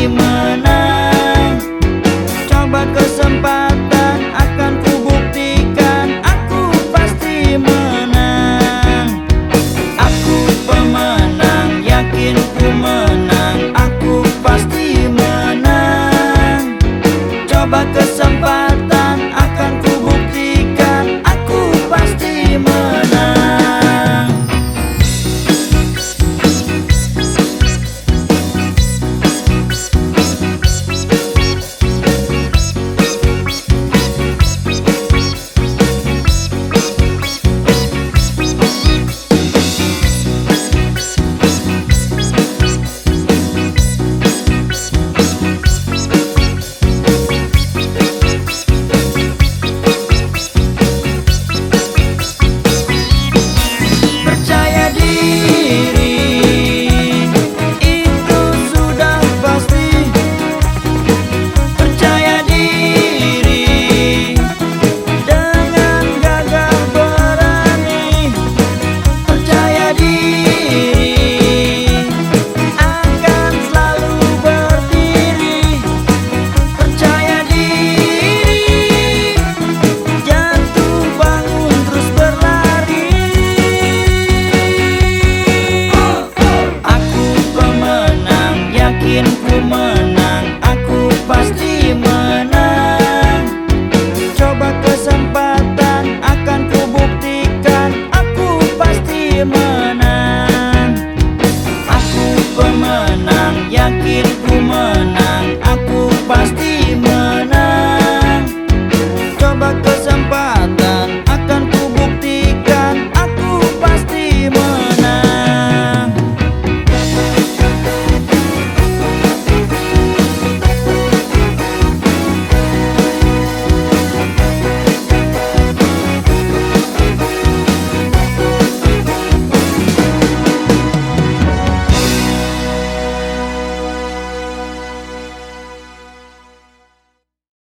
зима. aku menang Aku pasti menang. Coba kesempatan akan kubuktikan, Aku pasti menang. Aku pemenang Yakin ku menang Aku pasti